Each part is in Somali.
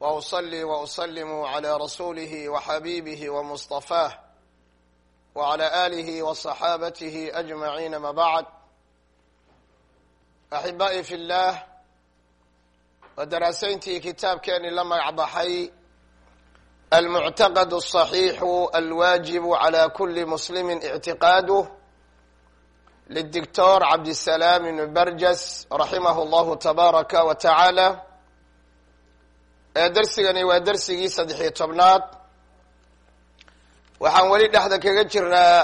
وأصلي وأسلم على رسوله وحبيبه ومصطفاه وعلى آله وصحابته أجمعين ما بعد أحبائي في الله ودراسينتي كتاب كان لما يعضحي المعتقد الصحيح الواجب على كل مسلم اعتقاده للدكتور عبد السلام بن برجس رحمه الله تبارك وتعالى darsigani waa darsigii saddex-iyo tobnaad. Waxaan weli dhexda kaga jiraa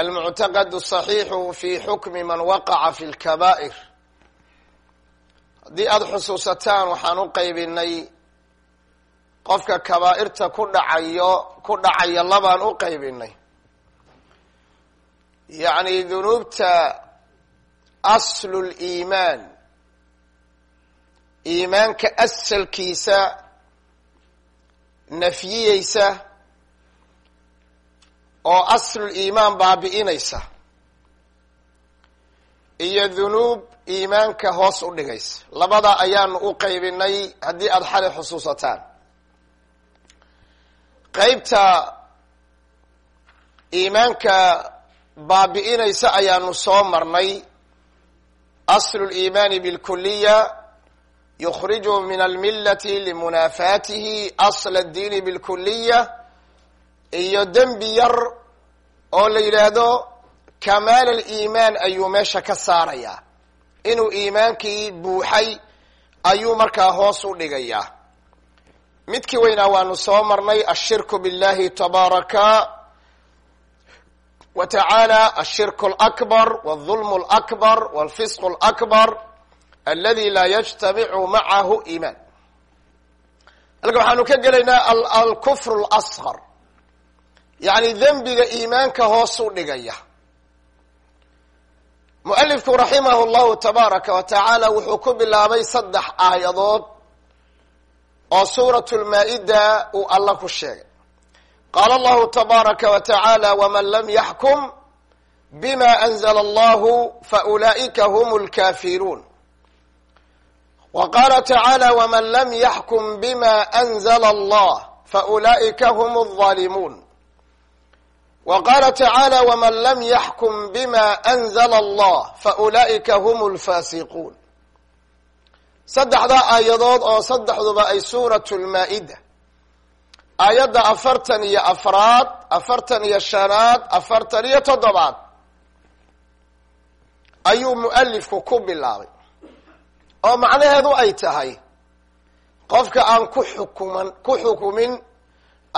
almuctaqad asaxiixu fi xukmi man waqaca fi lkabaa'ir haddii aada xusuusataan waxaan u qaybinay qofka kabaa'irta ku dhacayo ku dhacaya labaan u qaybinay yacni dunuubta aslu liimaan iimaanka asalkiisa nafyiyeysa oo aslul iimaan baabi'inaysa iyo dunuub iimaanka hoos u dhigaysa. Labada ayaanu u qaybinay haddii aada xalay xusuusataan. Qeybta iimaanka baabi'inaysa ayaanu soo marnay aslu liimaani bilkuliya yukhriju min almilati limunaafaatihi asla addiini bilkuliya iyo dembi yar oo la yidhaahdo kamaal aliimaan ayuu meesha ka saarayaa inuu iimaankii buuxay ayuu markaa hoos u dhigayaa midkii weynaa waanu soo marnay ashirku billahi tabaaraka wa tacaala ashirku alakbar walظulm alakbar walfisq alakbar aladi laa yajtamicu macahu iimaan. Halka waxaanu ka gelaynaa alkufr اlasqar yacni dembiga iimaanka hoos u dhigaya. Mualifku raximah llahu tabaaraka wa tacaala wuxuu ku bilaabay saddex aayadood oo suurat lmaa-ida uu alla ku sheegay. Qaala allahu tabaaraka wa tacaala waman lam yaxkum bima anzla allahu faulaa'ika hum lkafiruun tacaala waman lam yaxkum bima anzla allah faulaa'ika hum alظalimuun wa qaala tacaala waman lam yaxkum bima anzla allah faulaa'ika hum lfaasiquun saddexdaa aayadood oo saddexduba ay suuratu lmaa-ida aayadda afartan iyo afraad afartan iyo shanaad afartan iyo toddobaad ayuu mualifku ku bilaabay oo macnaheedu ay tahay qofka aan ku xukuman ku xukumin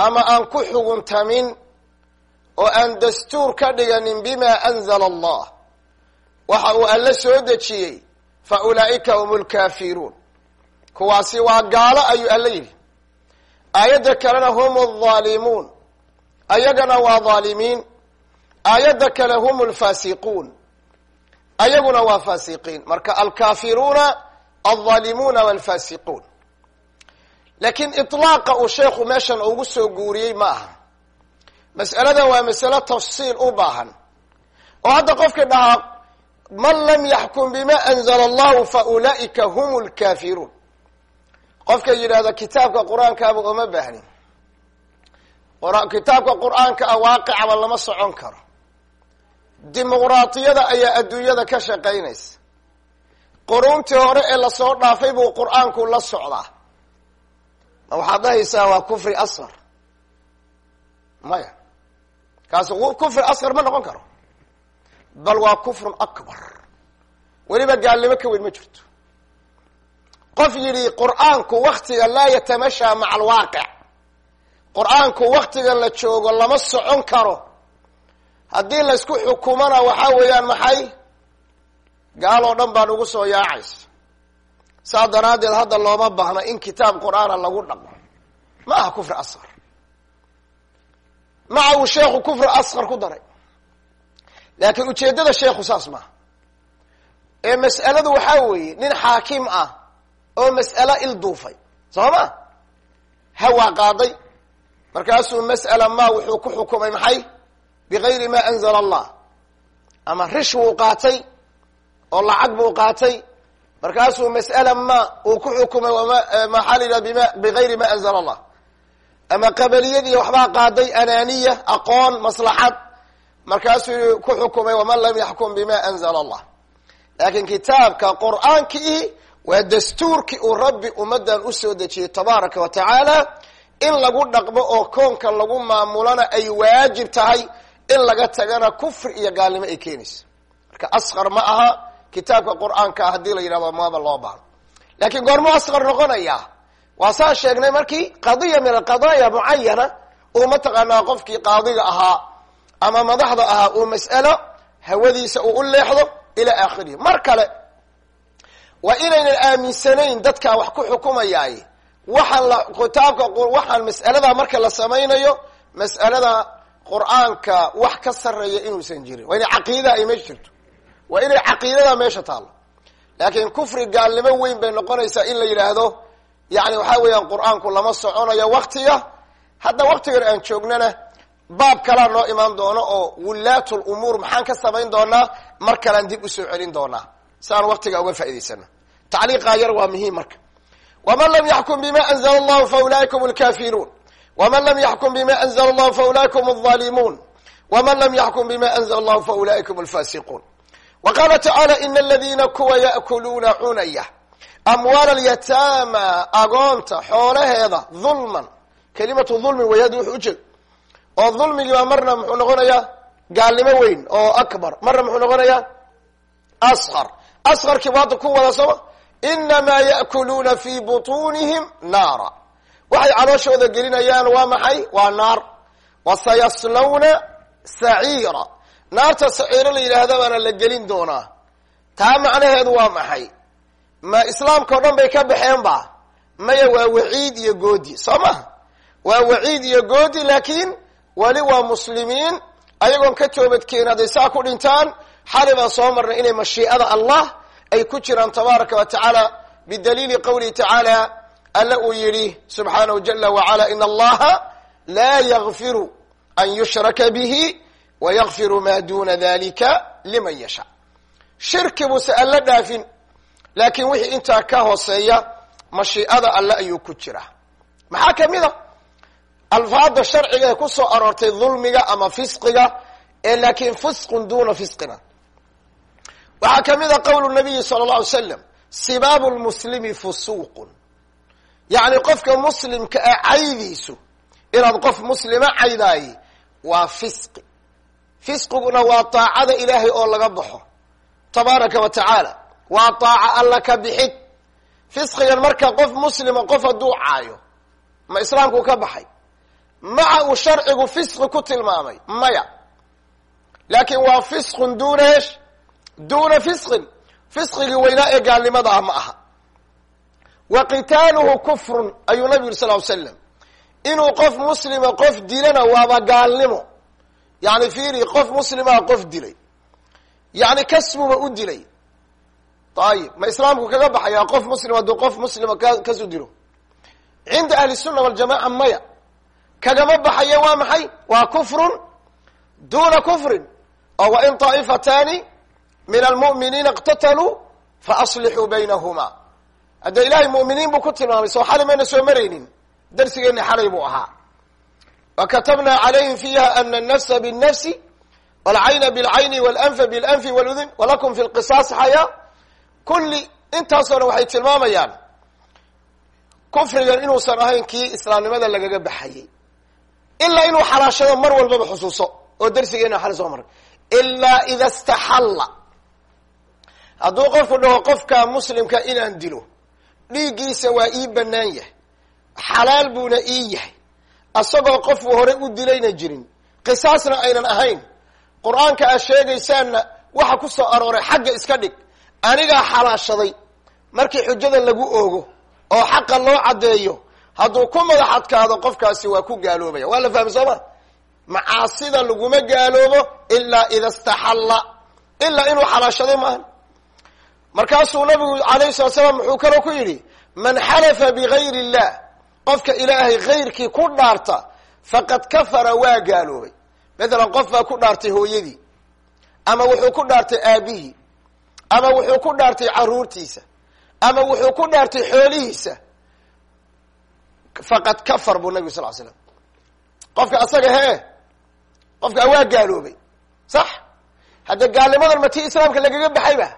ama aan ku xuguntamin oo aan dastuur ka dhiganin bima anzala allah waxa uu alle soo dejiyey fa ulaa'ika hum lkaafiruun kuwaasi waa gaalo ayuu alle yidhi. Aayadda kalena hum alظaalimuun ayagana waa dhaalimiin aayadda kale hum lfaasiquun ayaguna waa faasiqiin. Marka alkaafiruuna alظaalimuuna walfaasiquun laakiin iطlaaqa uu sheekhu meeshan ugu soo guuriyey ma aha mas'aladan waa masalo tafsiil u baahan oo hadda qofkii dhahaa man lam yaxkum bima anzla allahu fa ulaa'ika hum lkaafiruun qofka yidhahda kitaabka qur'aankaaba ooma baahnin kitaabka qur'aanka a waaqicaba lama socon karo dimuqraatiyada ayaa adduunyada ka shaqaynaysa quruuntii hore ee la soo dhaafay buu qur'aanku la socdaa. Ma waxaad dhahaysaa waa kufri asqar maya. Kaasi kufri asqar ma noqon karo. Bal waa kufrun akbar. Weliba gaalnimo ka weyn ma jirto. Qof yidhi qur'aanku waktiga laa yatamashaa maca alwaaqic. Qur'aanku waktiga la joogo lama socon karo. Haddii laysku xukumana waxaa weeyaan maxay gaal oo dhan baan ugu soo yaacaysa. Saa daraaddeed hadda looma baahna in kitaab qur'aana lagu dhaqmo ma aha kufri asqar. Maca uu sheekhu kufri asqar ku daray. Laakiin ujeeddada sheekhu saas maaha ee mas'aladu waxaa weeye nin xaakim ah oo mas'alo il duufay. Soo ma? Hawaa qaaday. Markaasuu mas'ala ma wuxuu ku xukumay maxay? Bigayri ma anzala allah. Ama rish buu qaatay oo lacag buu qaatay. Markaasuu mas'ala ma uu ku xukumay maxaa la yidhaha bima bigayri ma anzala allah ama qabaliyadii waxbaa qaaday ananiya aqoon maslaxad. Markaasuu ku xukumay waman lam yaxkum bima anzala allah laakiin kitaabka qur'aankiihi waa dastuurkii uu rabbi ummaddan u soo dejiyey tabaaraka wa tacaala in lagu dhaqmo oo koonka lagu maamulana ay waajib tahay in laga tagana kufri iyo gaalnimo ay keenayso. Marka asqar ma aha kitaabka qur'aanka ah haddii la yidhahdo maaba loo baano laakiin goormuu asqar noqonaya. Waa saa sheegnay markii qadiya min alqadaaya mucayana uu mataqaanaa qofkii qaadiga ahaa ama madaxda ahaa uu mas'alo hawadiisa uu u leexdo ila aakhirihi. Mar kale waa inaynan aaminsanayn dadkaa wax ku xukumayaay. Waxaan la kitaabka waxaan mas'aladaa marka la samaynayo mas'alada qur'aanka wax ka sarreeya inuusan jirin. Waa inay caqiidaa meesha jirto waa inay caqiidadaa meesha taallo laakiin kufri gaalnimo weyn bay noqonaysaa in la yidhaahdo yani waxaa weeyaan qur'aanku lama soconayo waktiga hadda waktigan aan joognana baab kalaa noo imaan doono oo wullaat lumuur maxaan ka samayn doonaa? Mar kalaan dib u soo celin doonaa. Si aan waktiga uga faa'idaysano tacliiqaa yar waa muhiim marka. Waman lam yaxkum bima anzla allahu fa ulaika hum lkafiruun waman lam yaxkum bima anzla allahu fa ulaika hum alظalimuun waman lam yaxkum bima anzla allahu fa ulaika hum alfasiquun wa qaala tacaala ina aladina kuwa ya'kuluuna cunaya amwaal alyataama agoonta xoolaheeda dulman kelimatu dulmi way haddi wuxuu ujeed oo dulmigii baa marna muxuu noqonayaa gaalnimo weyn oo akbar marna muxuu noqonayaa asqar asqarkii ba hadda ku wada sooma inamaa ya'kuluuna fi butuunihim naara waxay calooshooda gelinayaan waa maxay waa naar wasayaslawna saciira naarta saciiro la yidhaahda baana la gelin doonaa. Taa macnaheedu waa maxay? Ma islaamka o dhan bay ka baxeen ba maya waa waciid iyo goodi soo maha waa waciid iyo goodi laakiin weli waa muslimiin ayagoon ka toobadkeen hadday saa ku dhintaan xali baan soo marnay inay mashiicada allah ay ku jiraan tabaaraka wa tacaala bidaliili qawlihi tacaala alla uu yidhi subxaanahu jala wacala in allaha laa yakfiru an yushraka bihi wa yakfiru ma duna dalika liman yasha shirki buuse alla dhaafin laakiin wixii intaa ka hooseeya mashiicada alle ayuu ku jiraa maxaa ka mid a alfaada sharciga ee ku soo aroortay dulmiga ama fisqiga ee laakiin fisqun duna fisqina waxaa ka mid a qowlu nabiyi sala alla alay slam sibaabu lmuslimi fusuuqun yacni qofka muslimka ah caydiisu inaad qof muslima caydaaye waa fisqi fisqiguna waa taacada ilaahay oo laga baxo. Tabaaraka wa tacaala waa taaca alla ka bixid fisqigan marka qof muslima qof hadduu caayo ma islaamku ka baxay. Maca uu sharcigu fisqi ku tilmaamay? Maya. Laakiin waa fisqun duna esh duna fisqin. Fisqigii weynaa ee gaalnimada ah ma aha. Wa qitaaluhu kufrun ayuu nabi yuri sal l slam inuu qof muslima qof dilana waaba gaalnimo yani fiiri qof muslimaa qof dilay yani kasbuba u dilay ayib ma islaamku kaga baxaya qof muslim hadduu qof muslima ka kasu dilo cinda ahli الsuna waljamaca maya kagama baxaya waa maxay waa kufrun duna kufrin oo wain طaa'ifatani min almu'miniina اqtataluu faaslixuu baynahuma hadda ilahay mu'miniin buu ku tilmaamay soo xali mayna soo maraynin darsigeena xalay buu ahaa wakatabna calayhim fiiha ana alnafsa binnafsi walcayna bilcayni walanfa bilanfi waludun walakum fi lqisaas xayaa kulli intaasoo dhan waxay tilmaamayaan kufrigan inuusan ahayn kii islaamnimada lagaga baxayey ilaa inuu xalaashado mar walbaba xusuuso oo darsigeena xal soo maray ilaa ida istaxalla hadduu qofku dhaho qofka muslimka inaan dilo dhiiggiisa waa ii banaan yahay xalaal buuna ii yahay asagoo qofku horey u dilayna jirin. Qisaasna aynan ahayn. Qur'aanka aad sheegaysaanna waxa ku soo arooray xagga iska dhig. Anigaa xalaashaday. Markii xujada lagu oogo oo xaqa loo caddeeyo hadduu ku madax adkaado qofkaasi waa ku gaaloobaya. Waa la fahmay soo ma? Macaasida laguma gaaloobo ilaa ida istaxalla ilaa inuu xalaashaday maaha markaasuu nabigu alayhi salatu salaam wuxuu kaloo ku yidhi man xalafa bigayri illah qofka ilaahay hayrkii ku dhaarta faqad kafara waa gaaloobay. Mathalan qof baa ku dhaartay hooyadii ama wuxuu ku dhaartay aabihii ama wuxuu ku dhaartay caruurtiisa ama wuxuu ku dhaartay xoolihiisa faqad kafar buu nabigu sal l slam qofka asaga hee qofka waa gaaloobay. Sax? Hadda gaalnimadan ma tii islaamka lagaga baxayba?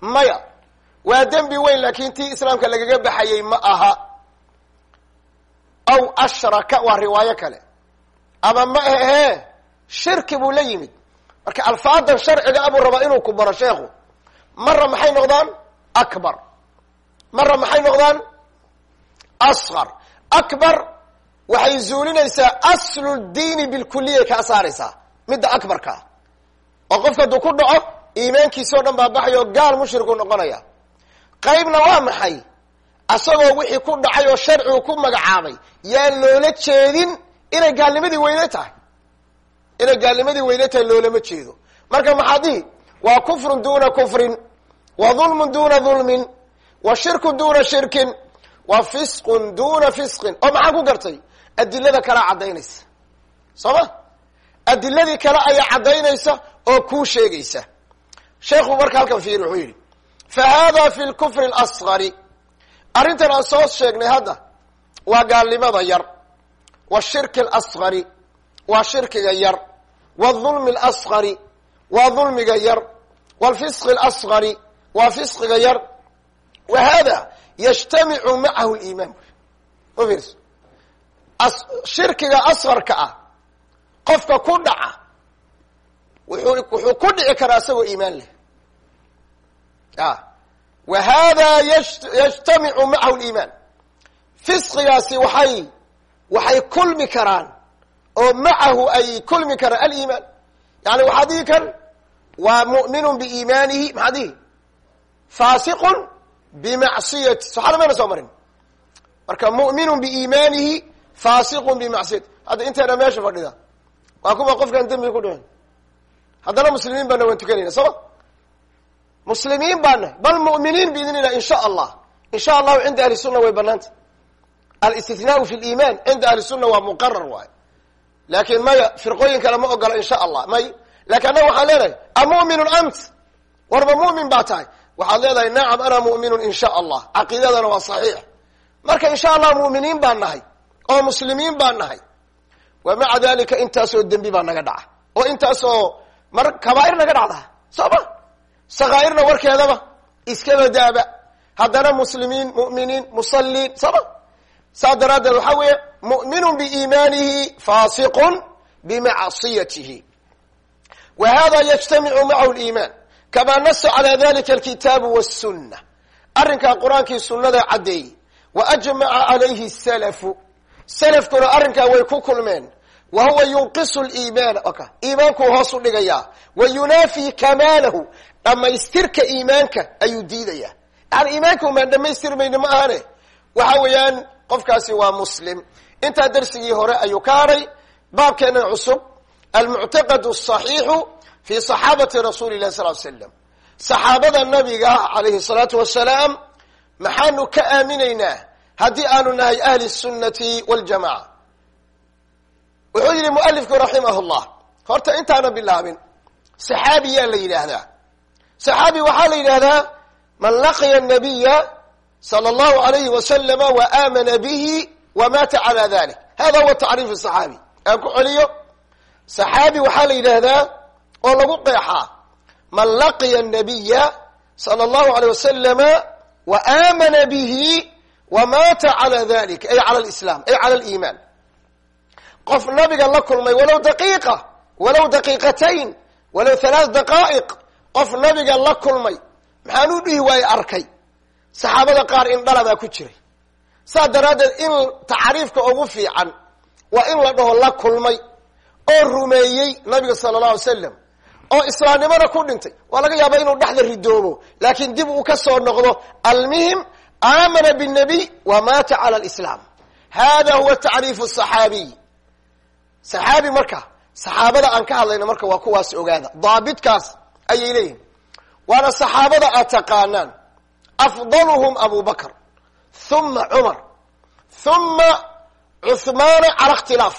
Maya. Waa dembi weyn laakin tii islaamka lagaga baxayay ma aha aw ashraka waa riwaayo kale. Ama ma ahee shirki buu la yimid. Marka alfaadan sharciga abuu rabaa inuu ku baro sheekhu. Mara maxay noqdaan? Akbar. Mara maxay noqdaan? Asqar akbar waxay zuulinaysaa aslu diini bilkuliyay kaa saaraysaa midda akbarkaa oo qofka hadduu ku dhaco iimaankiisi o dhan baa baxay oo gaal mushriku noqonaya. Qaybna waa maxay asagoo wixii ku dhacay oo sharcigu ku magacaabay yaan loola jeedin inay gaalnimadii weyne tahay. Inay gaalnimadii weyne tahay loolama jeedo. Marka maxaa dihi waa kufrun duna kufrin wa dulmun duna dulmin wa shirku duna shirkin wa fisqun duna fisqin. Oo maxaa ku gartay? Adilada kalea caddaynaysa. Soo ma adiladii kale ayaa caddaynaysa oo kuu sheegaysa. Sheekhu marka halkan fiiri wuxuu yidhi fa hada fi lkufri اlasgari arrintan aan soo sheegnay hadda waa gaalnimada yar wa shirki alasqari waa shirkiga yar wadulmi alasqari waa dulmiga yar waalfisqi alasqari waa fisqiga yar. Wa hada yajtamicu macahu liimaan u shirkiga asqarka ah qofka ku dhaca wuxuu ku dhici karaa isagoo iimaan leh wa hada yajtamicu macahu liimaan fisqigaasi waxay waxay kulmi karaan oo macahu ay kulmi karaan aliimaan yani waxaa dhihi kan waa mu'minun biiimaanihi maxaa dhihi faasiqun bimacsiyati saxaada mayna soo marin marka mu'minun biiimaanihi faasiqun bimacsiyati hadda inteena meesha fadhida waa kuwa qofkaan dembiga ku dhicin haddana muslimiin baana waan tukanayna muslimiin baana bal mu'miniin biidn illah in allah in sha allahu cinda ahli sunna way banaanta alistithnaau fi liiman cinda ahli sunna waa muqarar waayo laakin maya firqooyin kale ma ogola in sha allah may. Lakin annaga waxaan leenahay amu'minun ant warba mu'min baa tahay. Waxaad leedahay nacam ana mu'minun in sha allah caqiidadana waa saxiix. Marka in sha allah mu'miniin baan nahay oo muslimiin baan nahay wa maca dalika intaasoo dembi baa naga dhaca oo intaasoo mar kabaair naga dhacda soo ma sakaairna warkeedaba iskaba daaba. Haddana muslimiin mu'miniin musaliin soo ma saas daraaddeed waxaa weeye mu'minun biiimaanihi faasiqun bimacsiyatihi. Wa hada yajtamicu macahu liimaan kamaa nasa calaa dalika alkitaabu wasunna arrinkaa qur'aankii sunnada caddeeyey. Wa ajmaca calayhi salafu salafkuna arrinkaa way ku kulmeen. Wa huwa yunqisu liimaana oka iimaankuu hoos u dhigayaa. Wa yunaafi kamaalahu dhammaystirka iimaanka ayuu diidayaa. Yani iimaanka umaan dhamaystirmayno ma ahane waxa weeyaan qofkaasi waa muslim. Intaa darsigii hore ayuu ka hadhay baabkeena cusub almuctaqad asaxiixu fi saxaabati rasuuli lahi sal slam saxaabada nabiga calayhi salaatu wasalaam maxaanu ka aaminaynaa haddii aanu nahay ahli sunnati waljamaca wuxuu yihi mualifku raximah llah horta intaana bilaabin saxaabiyaa la yidhaahdaa saxaabi waxaa la yidhahdaa man laqiya nabiya sala allahu alayhi wasalama wa aamana bihi wa mata cala dalik hada huwa tacriif saxaabi. Aan ku celiyo saxaabi waxaa la yidhaahdaa oo lagu qeexaa man laqiya nabiya sala allahu alayh wasalama wa aamana bihi wa mata cala dalik ay cala lislam ay cala aliimaan. Qof nabiga la kulmay walow daqiiqa walow daqiiqatayn walow halaat daqaa'iq qof nabiga la kulmay maxaan u dhihi waaye arkay. Saxaabada qaar in dhalabaa ku jiray. Saas daraaddeed in tacriifka ugu fiican waa in la dhaho la kulmay oo rumeeyey nabiga sala allahu alay slam oo islaamnimada ku dhintay. Waa laga yaabaa inuu dhexda ridoobo laakiin dib uu ka soo noqdo almuhim aamana bاnabiy wa mata cala lislaam hada huwa tacriifu saxaabiy saxaabi marka saxaabada aan ka hadlayna marka waa kuwaas ogaada. Daabitkaas ayay leeyihiin waana saxaabada aad taqaanaan. Afdaluhum abu bakr huma cumar huma cuhmaana cala اkhtilaaf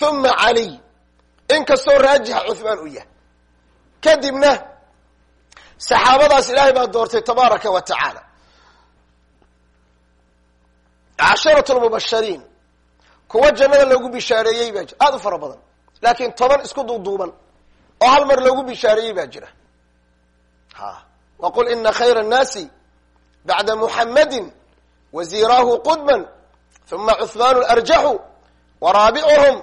huma caliy inkastoo raajixa cuhmaan u yahay. Kadibna saxaabadaas ilaahay baa doortay tabaaraka wa tacaala. Casharatu lmubashariin kuwa jannada loogu bishaareeyey baa aada u fara badan. Laakiin toban isku duuduuban oo hal mar loogu bishaareeyey baa jira. Ha. Waqul ina khayra annaasi bacda muxammadin waziraahu qudman uma cuhmaanu arjaxu waraabicuhum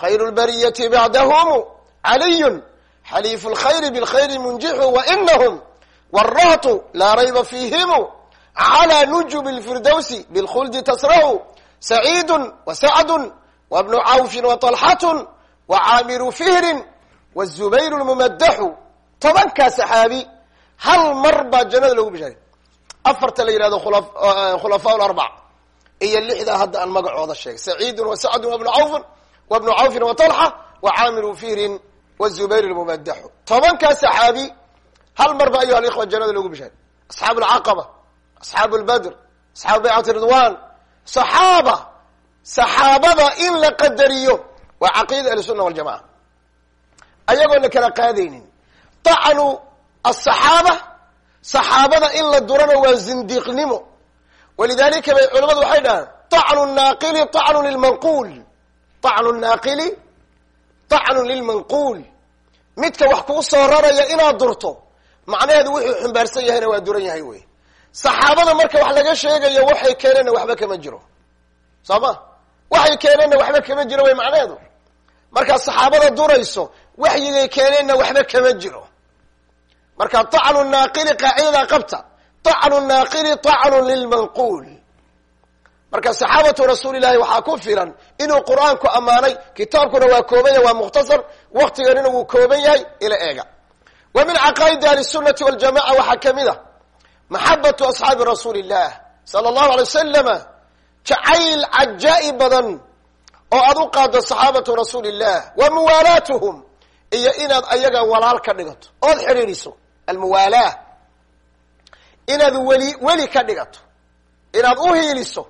khayru lbariyati bacdahum caliyun xaliifu lkhayri bilkhayri munjixu wainahum waraatu laa rayba fiihimu calى nujubi lfirdowsi bilkhuldi tasracu saciidu wasacdu wabnu cawfin waطalxatu wacaamiru fihrin wazubayr lmumadaxu tobankaa saxaabi hal mar baa jannada loogu bishaaray afarta la yihahdo khulafaa larbac iyo lixdaa hadda aan magacooda sheegay saciidun wasacdun wabnu cawfin wabnu cawfin waطalxa wacaamiru fihrin wazubayr lmumadaxu tobankaa saxaabi hal mar ba ayuha alikhwa jannada loogu bishaaray asxaabu lcaqaba asxaabu lbadr asxaabu baycati ridwan saxaaba la qadariyo waa caqiida waljamaca ayagoon la kala qaadaynin. Tacnu asaxaaba saxaabada in la durana waa zindiiqnimo. Walidalika bay culamadu waxay dhahaan tacnu naaqili tacnu lilmanquul. Tacnu naaqili tacnu lilmanquul. Midka wax kuu soo raraya inaad durto macnaheedu wuxuu xumbaarsan yahayna waa duran yahay wey saxaabada marka wax laga sheegayo waxay keeneenna waxba kama jiro. Soo ma? Waxay keeneenna waxba kama jiro way macnaheedu. Markaad saxaabada durayso waxyigay keeneenna waxba kama jiro. Marka tacnu naaqili qaacidada qabta tacnu naaqili tacnu lilmanquul marka saxaabatu rasuuli llahi waxaa ku filan inuu qur'aanku ammaanay kitaabkuna waa kooban yahay waa mukhtasar waktiganina wuu kooban yahay ila eega. Wa min caqaa'idi ahli sunati waljamaca waxaa ka mid a maxabatu asxaabi rasuuli illah sala allahu alay wasalama jacayl cajaa'i badan oo aad u qaado saxaabatu rasuuli illah wa muwaalaatuhum iyo inaad ayaga walaal ka dhigato. Ood xidhiidhiso. Almuwaalaa inaad weli weli ka dhigato. Inaad u hiiliso.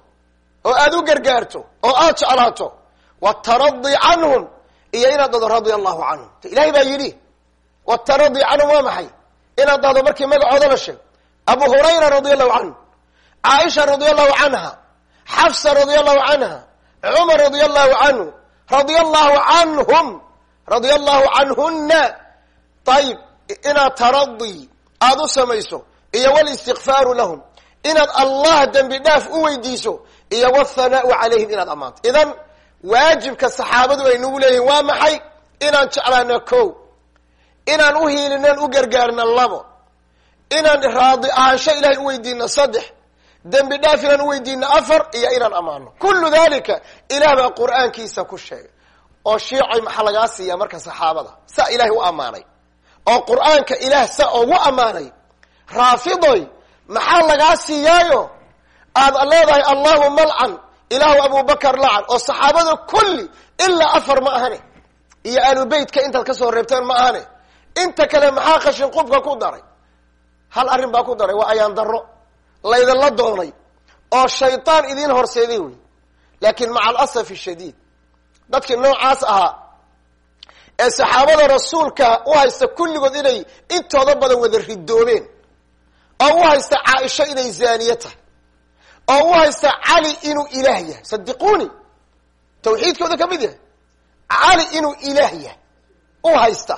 Oo aad u gargaarto. Oo aad jeclaato. Wataradi canhum. Iyo inaad dhado radia allahu canhum ilahay baa yidhi wataradi canhum waa maxay? Inaad dhahdo markii magacooda la sheego abu hurayra radia allahu canhu caaisha radia allahu canha xafsa radia allahu canha cumar radia allahu canhu radia allahu canhum radia allahu canhuna ayib inaad taradi aada u samayso iyo walistikfaaru lahum inaad allah dembi dhaaf u weydiiso iyo wthanaau calayhim inaad ammaanto. Idan waajibka saxaabadu ay nagu leeyihiin waa maxay? Inaan jeclaano ko inaan u hiilinan u gargaarna labo. Inaan raadi ahaansho ilahay u weydiino saddex. Dembi dhaaf inaan u weydiino afar iyo inaan ammaano. Kullu dalika ilaah baa qur'aankiisa ku sheegay oo shiicay maxaa lagaa siiyaa marka saxaabada? Saa ilahay u ammaanay. Oo qur'aanka ilaah sa ugu ammaanay. Raafidoy maxaa lagaa siiyaayo? Aad leedahay allahu malcan ilaahu abubakar lacan oo saxaabada kulli ilaa afar ma ahane. Iyo aalubeytka intaad ka soo reebteen ma ahane. Inta kale maxaa qashin qubka ku daray? Hal arrin baa ku daray waa ayaan darro. Laydinla doonay. Oo shaydaan idiin horseeday wey. Laakiin maca alasafi shadiid dadkii noocaas ahaa ee saxaabada rasuulka u haysta kulligood inay intooda badan wada ridoobeen oo u haysta caaisha inay zaaniye tahay oo u haysta cali inuu ilaah yahay. Sadiquuni tawxiidkooda ka mid yahay cali inuu ilaah yahay u haysta.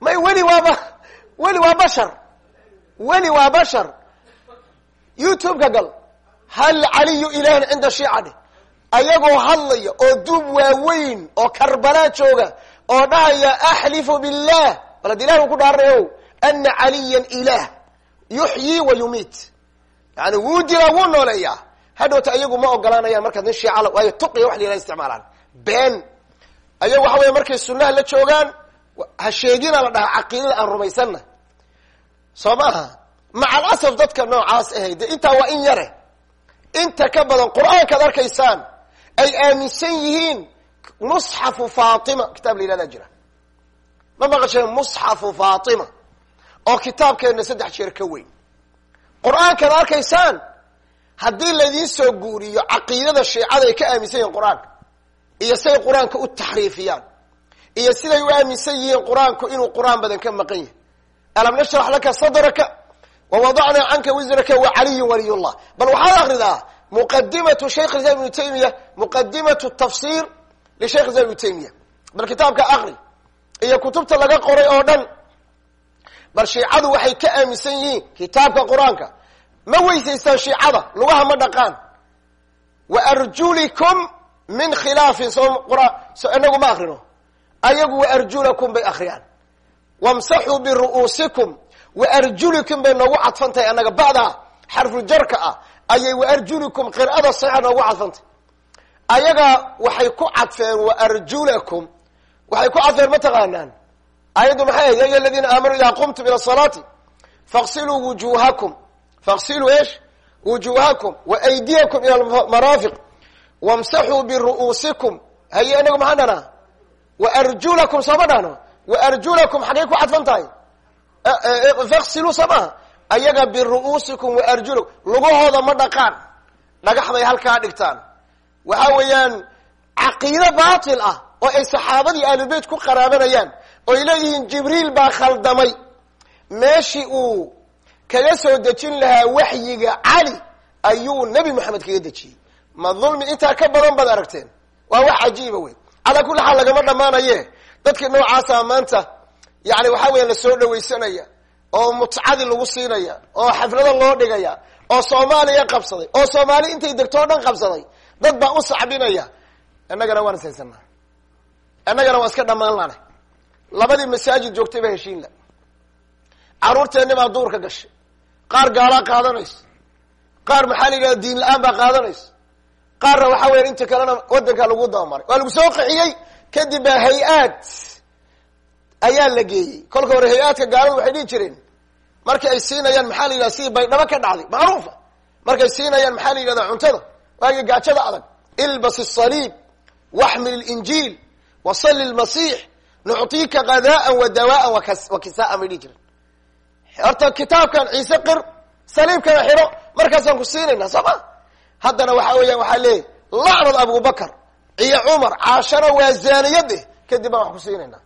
May weli waaba weli waa bashar weli waa bashar. Youtube-ka gal hal caliyu ilahan cinda shiicani ayagoo hadlaya oo duub waaweyn oo karbalaa jooga oo dhahaya axlifu billah. Bal ad ilah u ku dhaaranayo ana caliyan ilah yuxyi wa yumiit yani wuu dilaa wuu nooleeyaa hadhowta ayagu ma ogolaanayaan markaad nin shiicala waayo tuqiya wax la yihah isticmaalaan. Been. Ayagu waxa weya markay sunaha la joogaan ha sheegina la dhahaa caqiidada aan rumaysanna. Soo maaha maca alasaf dadka noocaas ahay de intaa waa in yare. Inta ka badan qur'aankaad arkaysaan ay aaminsan yihiin musxafu fatima kitaab la yihahdaa jira. Ma maqasheen musxafu fatima oo kitaabkeenna saddex jeer ka weyn. Qur'aankaad arkaysaan haddii laydiin soo guuriyo caqiidada shiicada ay ka aaminsan yihiin qur'aanka iyo siday qur'aanka u taxriifiyaan iyo siday u aaminsan yihiin qur'aanku inuu qur'aan badan ka maqan yahay. Alam nashrax laka sadraka wawadacnaa canka wisraka wa caliyu waliyullah. Bal waxaad akridaa muqadimatu shaykh islam ibnu taymiya muqadimatu tafsir lishaykh islam ibnu taymiya bal kitaabka aqri iyo kutubta laga qoray oo dhan bal shiicadu waxay ka aaminsan yihiin kitaabka qur'aanka. Ma weysaystaan shiicada lugaha ma dhaqaan. Wa arjulikum min khilaafin soo qura so inagu ma akrino ayagu wa arjulakum bay akriyaan wamsaxuu biru'uusikum wa arjulikum bay noogu cadfan tahay annaga ba'daa xarfuljarka ah ayay wa arjulikum qir'ada saxiixa noogu cadfantay. Ayaga waxay ku cadfeen wa arjulakum. Waxay ku cadfeen ma taqaanaan? Ayaddu maxay ahayd ya ayuha aamanuu idaa qumtum ila salaati faqsiluu wujuhakum faqsiluu esh wujuhakum wa aydiyakum ila almaraafiq wamsaxuu biru'uusikum. Haye inagu maxaan dhanaa wa arjulakum sooma dhahno wa arjulakum xaggay ku cadfan tahay faqsiluu soo maha ayaga biru'uusikum wa arjulakum lugahooda ma dhaqaan dhagax bay halkaa dhigtaan. Waxa weeyaan caqiide baatil ah oo ay saxaabadii ahlubeyt ku qaraabanayaan oy leeyihiin jibriil baa khaldamay. Meeshii uu kaga soo dejin lahaa waxyiga cali ayuu nebi moxamed kaga dejiyey. Ma dulmi intaa ka badan baad aragteen. Waa wax cajiiba wey calaa kulli xaal lagama dhammaanaye. Dadkii noocaasa maanta yani waxaa weya la soo dhawaysanaya oo mutcadii lagu siinaya oo xaflada loo dhigaya oo soomaaliya qabsaday oo soomaali intay degto o dhan qabsaday dad baa u sacbinaya. Innagana waan ishaysanaa innagana waan iska dhammaan lana labadii masaajid joogtay baa heshiinla carruurteenni baa duurka gashay. Qaar gaalaa qaadanaysa. Qaar maxaa la yidhahda diin la'aan baa qaadanaysa. Qaarna waxa weya inta kalena waddankaa lagu dabamaray waa lagu soo qaxiyey kadib baa hay'aad ayaa la geeyey. Kolka hore hay'aadka gaaladu waxay dhihi jireen markii ay siinayaan maxaa la yidhahda sidii baydhabo ka dhacday. Macruufa markay siinayaan maxaa la yidhahda cuntada. Waagii gaajada adag. Ilbas isaliib waxmil ilinjiil wasalli lmasiix nuctiika kadaan wa dawaan wa kisaan bay dhihi jireen horta kitaabkan ciise qir saliibkana xiro markaasaan ku siinayna soo ma? Haddana waxa weeyaan waxaa leeyahy lacnad abubakar iyo cumar caashana waa zaaniyade kadib baan wax ku siinayna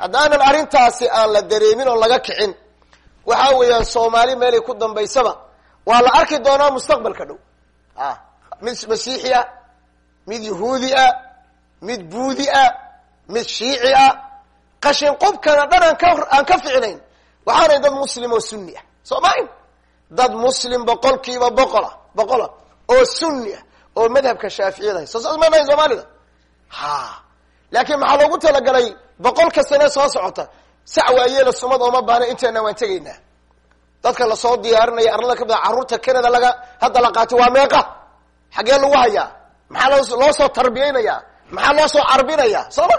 haddaanan arrintaasi aan la dareemin oo laga kicin waxa weeyaan soomaali meelay ku dambaysaba. Waa la arki doonaa mustaqbalka dhow. A mid masiixi ah mid yahuudi ah mid buudi ah mid shiici ah qashin qubkana dhan aan ka aan ka ficnayn waxaanay dad muslim oo sunni ah. Soo mayn dad muslim boqolkiiba boqola boqola oo sunni ah oo madhabka shaaficiyada hay. Soo saas manahay soomaalida? Ha. Laakiin maxaa loogu talagalay boqolka sane soo socota sac waayeela sumad ooma baana inteena waan tegaynaa. Dadka la soo diyaarinaya arlada kamida carruurta canada laga hadda la qaatay waa meeqa. Xaggee lagu hayaa? Maxaa loo soo tarbiyaynaya maxaa loo soo carbinaya soo ma?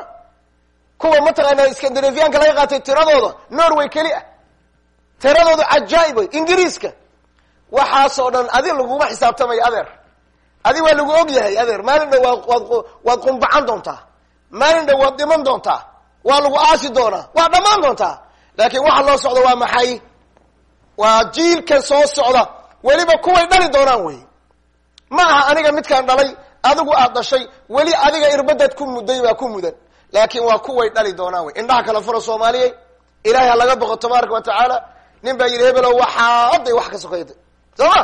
Kuwa mataqaana scandinavianka laga qaatay tiradooda? Norway keli ah. Tiradooda cajaa'ib wey ingiriiska. Waxaasoo dhan adi laguma xisaabtamaya adeer. Adi waa lagu og yahay adeer. Maalin dhow waad waad qumbacan doontaa. Maalin dhow waad dhiman doontaa waa lagu aasi doonaa. Waa dhammaan doontaa. Laakiin waxa loo socda waa maxay? Waa jiilkan soo socda. Weliba kuway dhali doonaan wey ma aha aniga midkaan dhalay adigu aad dhashay weli adiga irbadaad ku mudday baa ku mudan. Laakiin waa kuway dhali doonaan wey indhaha kala fura soomaaliyey ilahay ha laga boqo tabaaraka wa tacaala. Nin baa yidhi hebelo waxaa oday wax ka sokayday soo ma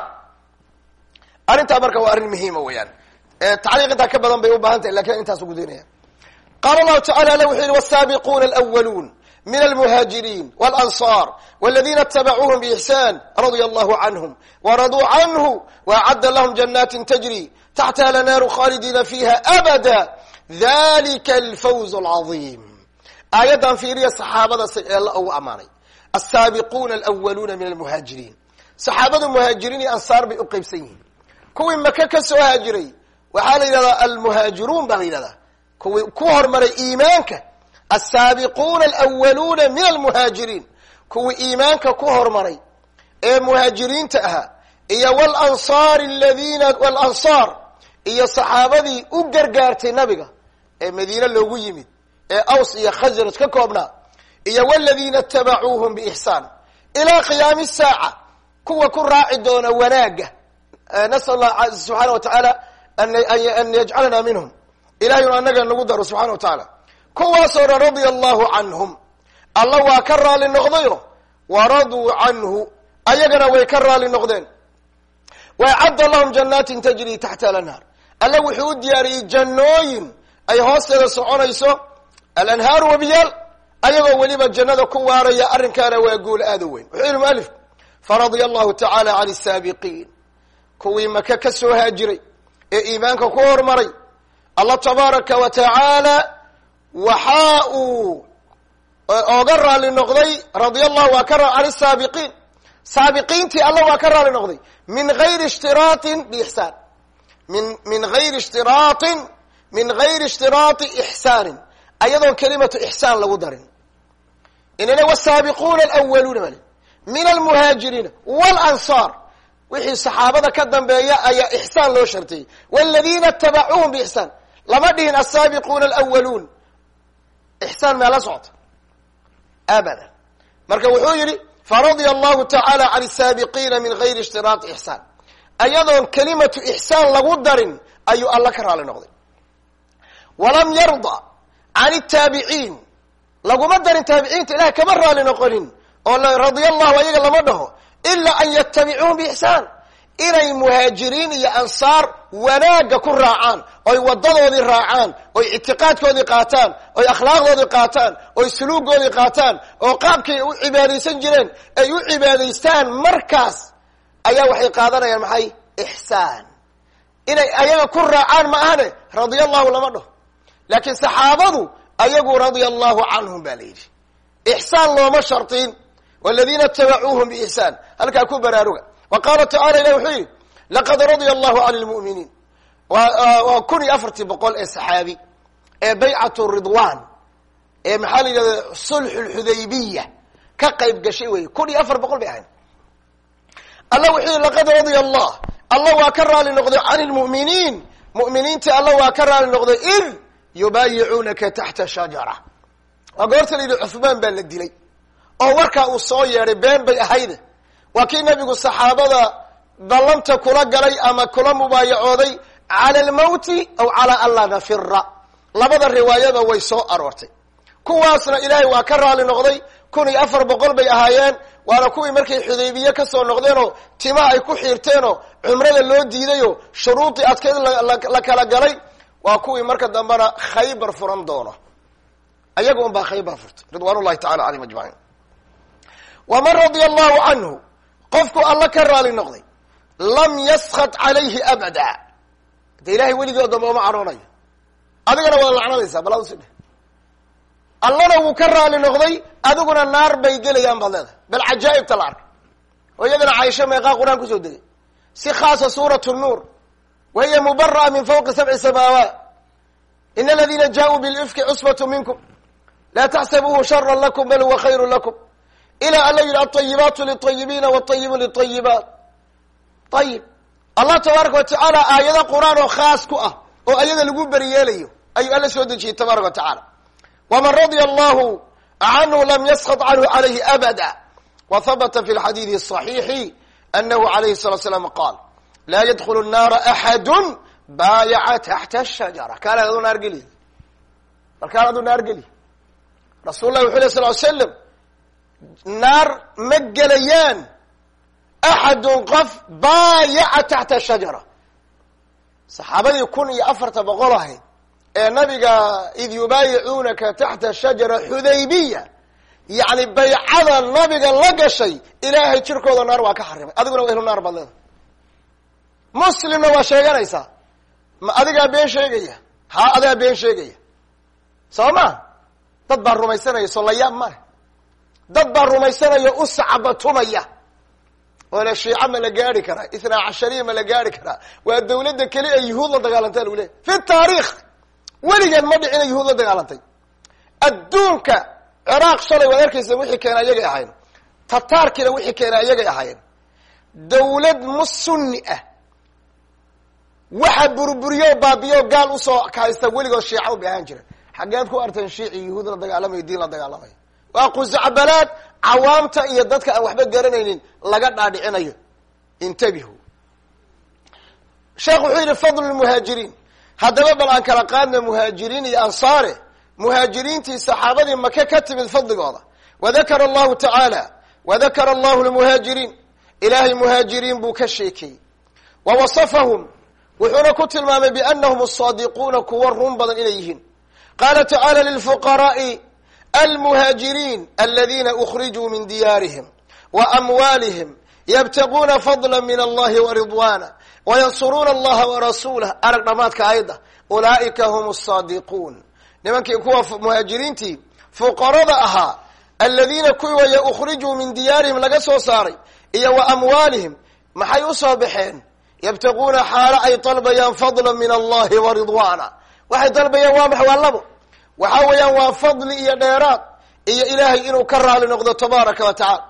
arrintaa marka waa arrin muhiima weeyaan. Tacliiq intaa ka badan bay u baahan tahay laakiin intaas ugu daynaya qaala allahu tacala ale wuxuu yidhi wasaabiquuna alwaluun min almuhaajiriin walansaar waladiina itabacuuhum biixsaan radia allahu canhum waraduu canhu waacadda lahum janaatin tajri taxtaha lanaaru khaalidiina fiiha abada dalika alfawz alcadiim aayaddan fiiriya saxaabada ee alla ugu ammaanay asaabiquuna alwaluuna min almuhaajiriin saxaabadu muhaajiriin iyo ansaar bay u qaybsan yihiin kuwii maka ka soo haajiray waxaa la yidhahdaa almuhaajiruun baa la yidhahdaa kuwii ku hormaray iimaanka asaabiquuna alwaluuna min almuhaajiriin. Kuwii iimaanka ku hormaray ee muhaajiriinta ahaa iyo walansaari aladiina walansaar iyo saxaabadii u gargaartay nabiga ee madiine loogu yimid ee aws iyo khasraj ka koobnaa iyo waladiina itabacuuhum biixsaan ilaa qiyaami saaca kuwa ku raaci doona wanaagga nasal allah subxaana wa tacaala an yajcalana minhum ilahay inu anaga nagu daro subxana wa tacaala. Kuwaasoo dhan radia allahu canhum. Alla waa ka raali noqdayo waraduu canhu. Ayagana way ka raali noqdeen. Waacadda lahum janaatin tajrii taxta alanhaar. Alla wuxuu u diyaariyey jannooyin ay hoosteeda soconayso. Alanhaaru wabiyaal ayagoo weliba jannada ku waaraya arrinkaana waa guul aada weyn. Wuxuu yihi mualif faradia allahu tacaala can asaabiqiin kuwii maka ka soo haajiray ee iimaanka ku hormaray allah tabaaraka wa tacaala waxa uu oga raali noqday radia allahu waa ka can asaabiqiin saabiqiintii alla waa ka raali noqday. Min gayri ishtiraatin biixsaan min min gayri ishtiraatin min gayri ishtiraati ixsaanin ayadoon kelimatu ixsaan lagu darin. Inana wasaabiquuna alwaluuna male min almuhaajiriina walansaar wixii saxaabada ka dambeeya ayaa ixsaan loo shartiyey. Waladiina itabacuuhum biixsaan lama dhihin asaabiquuna alwaluun ixsaan maa la socota? Abadan marka wuxuu yihi faradia allahu tacaala can asaabiqiina min gayri ishtiraati ixsaan ayadoon kelimatu ixsaan lagu darin ayuu alla ka raali noqday. Walam yarda can taabiciin laguma darin taabiciinta ilahay kama raali noqonin. Oo radia allahu ayaga lama dhaho. Ilaa an yatabicuuhum biixsaan inay muhaajiriin iyo ansaar wanaagga ku raacaan oy wadadoodii raacaan oy ictiqaadkoodii qaataan oy akhlaaqdoodii qaataan oy suluugoodii qaataan oo qaabkay u cibaadaysan jireen ay u cibaadaystaan markaas ayaa waxay qaadanayaan maxay? Ixsaan. Inay ayaga ku raacaan ma ahane? Radia allahu lama dhaho. Laakiin saxaabadu ayagu radia allahu canhum ba la yidhi. Ixsaan looma shartiin. Waladiina itabacuuhum biixsaan. Halkaa ku baraaruga. Wa qaala tacala ilah wuxuu yidhi laqad radia allahu can lmu'miniin waa kun iyo afartii boqol ee saxaabi ee baycatu ridwan ee maxaa la yidhahda sulxu lxudaybiya ka qayb gashay wey kun iyo afar boqol bay ahayd alla wuxuu yihi laqad radia allah alla waa ka raali noqday can lmu'miniin mu'miniintii alla waa ka raali noqday id yubaayicuunaka taxta shajara waa goorta la yidhi cuhmaan baa la dilay oo warkaa uu soo yeedhay been bay ahayde waa kii nabigu saxaabada ballamta kula galay ama kula mubaayacooday cala almawti aw calaa an nafira labada riwaayaba way soo aroortay. Kuwaasna ilaahay waa ka raali noqday kun iyo afar boqol bay ahaayeen waana kuwii markay xudaybiye ka soo noqdeenoo timaha ay ku xiirteenoo cumrada loo diidayoo shuruudii adkeyd la kala galay waa kuwii marka dambena khaybar furan doono. Ayaga un baa khaybar furtay ridwaan ullahi tacala calayhim ajmaciin. Waman radia allahu canhu qofku alla ka raali noqday lam yaskhat calayhi abada de ilahay weligii oo dambe oma cadhoonayo adigana waad lacnadaysaa balaa usi dheh allana wuu ka raali noqday adiguna naar bay gelayaan baad leedahay bal cajaa'ibta la arka oo iyadana caaisha meeqaa qur-aan kusoo degay si khaasa suurat nuur wa hiya mubara'a min fawqi sabci samaawaat ina aladina jaaءuu bilifki cusbatu minkum laa taxsabuuhu shara lakum bal huwa khayru lakum ilaa alla yidhi alطayibaatu liلطayibiina wاطayibu liلطayibaat ayib allah tabaaraka wa tacaala aayado qur-aan oo khaas ku ah oo ayada lagu beri yeelayo ayuu alla soo dejiyey tabaaraka wa tacaala waman radia allahu canhu lam yaskط canhu calayhi abada wa habata fi lxadiidi الصaxiixi anahu alayhi الsalatu slam qaal laa yadkulu الnaara axadu baayaca taxta الshajara kaala adu naar geliy bal kaala adu naar geliy rasul lah wuxu leh sal l slam naar ma gelayaan axadun qof baayaca taxta shajara saxaabadii kun iyo afarta boqol ahayd ee nabiga id yubaayicuunaka taxta shajara xudaybiya yacni baycada nabiga la gashay ilaahay jirkooda naar waa ka xarimay adiguna waa ehlu naar baad leeda muslimna waa sheeganaysaa ma adigaa been sheegaya ha adigaa been sheegaya soo ma dad baa rumaysanaya soo layaab male dad baa rumaysanaya u sacbatumaya oo le shiica ma la gaari karaa ithnaa cashariya ma la gaari karaa. Waa dawladda keli ee yuhuud la dagaalantay lagu leeyahy fi taariikh weligeed ma dhicina yuhuud la dagaalantay. Adduunka ciraaq shalay waad arkaysa wixii keena ayagay ahayn tataarkiina wixii keena ayagay ahaayeen. Dawlad mus sunni ah. Waxa burburiyo baabiyo gaal u soo kahaysta weligood shiica u bay ahaan jireen xaggeed ku arteen shiici yuhuud la dagaalamayo diin la dagaalamayo waa qusacbalaad cawaamta iyo dadka aan waxba garanaynin laga dhaadhicinayo. Intabihu sheekh wuxuu yidhi fadlu lmuhaajiriin haddaba bal aan kala qaadna muhaajiriin iyo ansaare muhaajiriintii saxaabadii maka ka timid fadligooda. Wadakara allahu tacaala wadakara allahu lmuhaajiriin ilaahay muhaajiriin buu ka sheekeeyey wa wasafahum wuxuuna ku tilmaamay biannahum asaadiquuna kuwa run badan inay yihiin. Qaala tacaala lilfuqaraai almuhaajiriin aladina ukrijuu min diyaarihim wa amwaalihim yabtaguuna fadla min allahi waridwana wayansuruuna allaha warasuulah arag dhamaadka ayadda ulaa'ika hum asaadiquun nimankii kuwa muhaajiriintii fuqarada ahaa aladiina kuwii waya ukhrijuu min diyaarihim laga soo saaray iyo wa amwaalihim maxay u soo baxeen yabtaguuna xaalo ay dalbayaan fadla min allahi wa ridwana waxay dalbayaan waa max waxa weeyaan waa fadli iyo dheeraad iyo ilaahay inuu ka raali noqdo tabaaraka wa tacala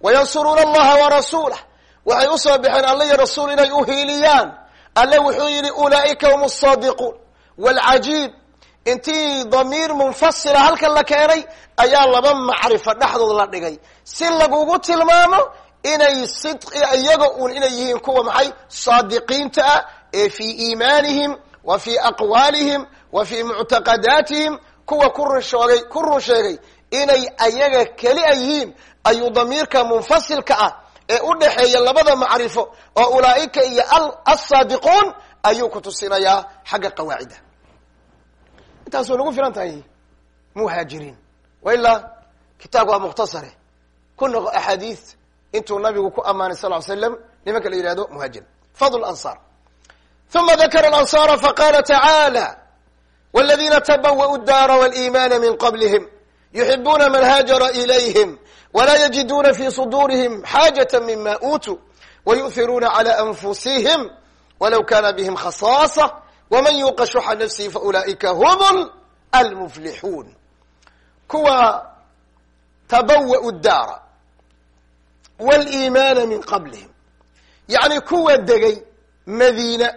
wayansuruuna allaha warasuulah waxay u soo baxeen alle iyo rasuul inay uhiiliyaan alle wuxuu yihi ulaa'ika hum asaadiquun waalcajiib intii damiir munfasila halkan la keenay ayaa laba macrifo dhexdood la dhigay. Si lagugu tilmaamo inay sidqi iyaga uun inay yihiin kuwa maxay? Saadiqiinta ah ee fii iimaanihim wa fii aqwaalihim wa fii muctaqadaatihim kuwa ku run shoogay ku run sheegay inay ayaga keli a yihiin ayuu damiirka munfasilka ah ee u dhexeeya labada macrifo oo ulaa'ika iyo alsaadiquun ayuu ku tusinayaa xagga qawaacidda. Intaas way nagu filan tahay muhaajiriin. Wa ilaa kitaabka waa mukhtasare. Ku noqo axaadiis intuu nabigu ku amaanay sal ly slam nimanka la yihahdo muhaajiriin fadl ansaar uma dakara alansaara faqala tacaala wاladina tabawa'u daara wاliimana min qablihim yuxibuna man haajara ilayhim wla yجiduna fi صdurihim xاajaة mima uutuu وyؤhiruuna عlى أnfusihim wlow kana bhm khasاصة wman yuqa shuxa nafsihi faulaئika hm almflixuun kuwa tabawa'u daara wاliimaana min qablihim yaعni kuwa degay madiina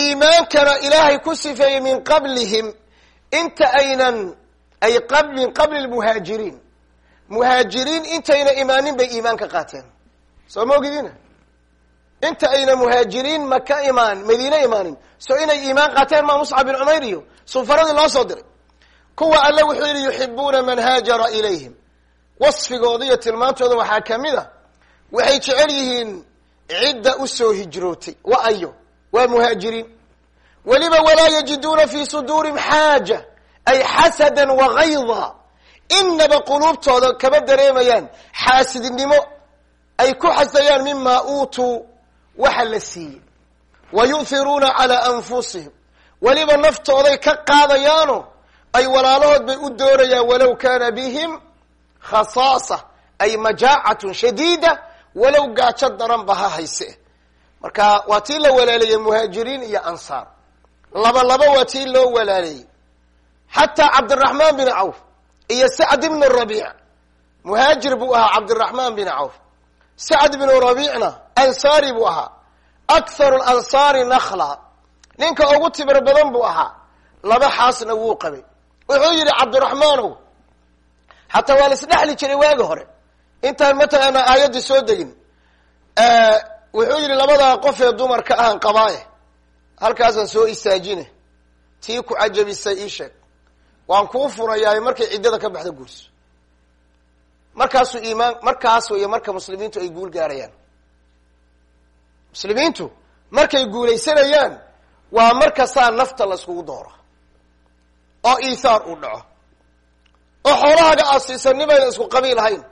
iimaankana ilaahay ku sifeeyey min qablihim inta aynan ay min qabli lmuhaajiriin muhaajiriin intayna imaanin bay iimaan ka qaateen. Soo ma ogidina inta ayna muhaajiriin maka imaan madiine imaanin so inay iimaan qaateen ma muscab bin cumayr iyo sufaradii loo soo diray. Kuwa alle wuxuu yihi yuxibuuna man haajara ilayhim. Wasfigooda iyo tilmaantooda waxaa ka mid a waxay jecel yihiin cidda u soo hijrootay. Wa ayo waa muhaajiriin. Weliba walaa yajiduuna fi suduurihim xaaja ay xasada wagayda inaba quluubtooda kama dareemayaan xaasidnimo ay ku xasdayaan mima uutuu waxa la siiyey. Wa yu'hiruuna calaa anfusihim. Weliba naftooday ka qaadayaano ay walaalahood bay u doonayaan walow kaana bihim khasaasa ay majaacatun shadiida walow gaajo daran ba marka waa tii la walaaleeyey muhaajiriin iyo ansaar. Laba laba waa tii loo walaaleeyey xataa cabdiraxmaan bin cawf iyo sacd ibn rabiic. Muhaajir buu ahaa cabdiraxmaan bin cawf. Sacd binu rabiicna ansaari buu ahaa. Akharu lansaari nakla ninka ugu tibir badan buu ahaa. Laba xaasna wuu qabay. Wuxuu yidhi cabdiraxmaanow xataa waa la isdhexli jiray waagi hore. Intaan mataqaana aayadda soo degin wuxuu yidhi labadaa qof ee dumarka ahan qabaaye halkaasaan soo istaajine. Tii ku cajabisay ii sheeg. Waan kuu furayaa markay ciddada ka baxdo guurso. Markaasuu iimaan markaas weeye marka muslimiintu ay guul gaarayaan. Muslimiintu markay guulaysanayaan waa markastaa nafta la iskugu dooro. Oo iithaar uu dhaco. Oo xoolahaaga aad siisan nimaydan isku qabiil ahayn.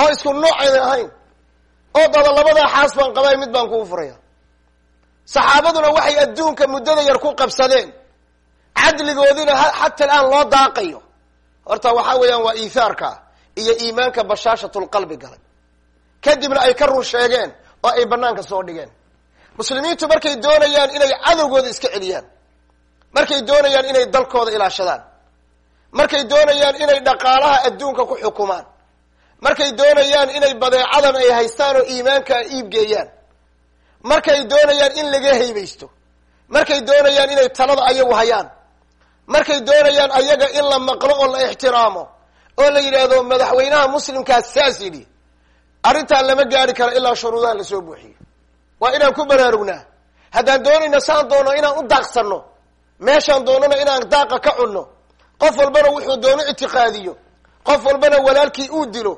Oo isku noocaydan ahayn oo dada labadaa xaas baan qabay mid baan kuu furaya. Saxaabaduna waxay adduunka muddada yar ku qabsadeen. Cadligoodina xata alaan loo daaqayo. Horta waxaa weeyaan waa iithaarka iyo iimaanka bashaashatulqalbi galay. Kadibna ay ka run sheegeen oo ay banaanka soo dhigeen. Muslimiintu markay doonayaan inay cadowgooda iska celiyaan. Markay doonayaan inay dalkooda ilaashadaan. Markay doonayaan inay dhaqaalaha adduunka ku xukumaan markay doonayaan inay badeecadan ay haystaan oo iimaanka iibgeeyaan markay doonayaan in laga haybaysto markay doonayaan inay talada ayagu hayaan. Markay doonayaan ayaga in la maqlo oo la ixtiraamo. Oo la yidhaahdo madaxweynaha muslimkaas saas yidhi arrintaan lama gaari karo ilaa shuruudaha la soo buuxiyo. Waa inaan ku baraarugnaa. Haddaan doonayno saan doono inaan u daaqsanno. Meeshaan doonana inaan daaqa ka cunno. Qof walbana wuxuu doono ictiqaadiyo. Qof walbana walaalkii uu dilo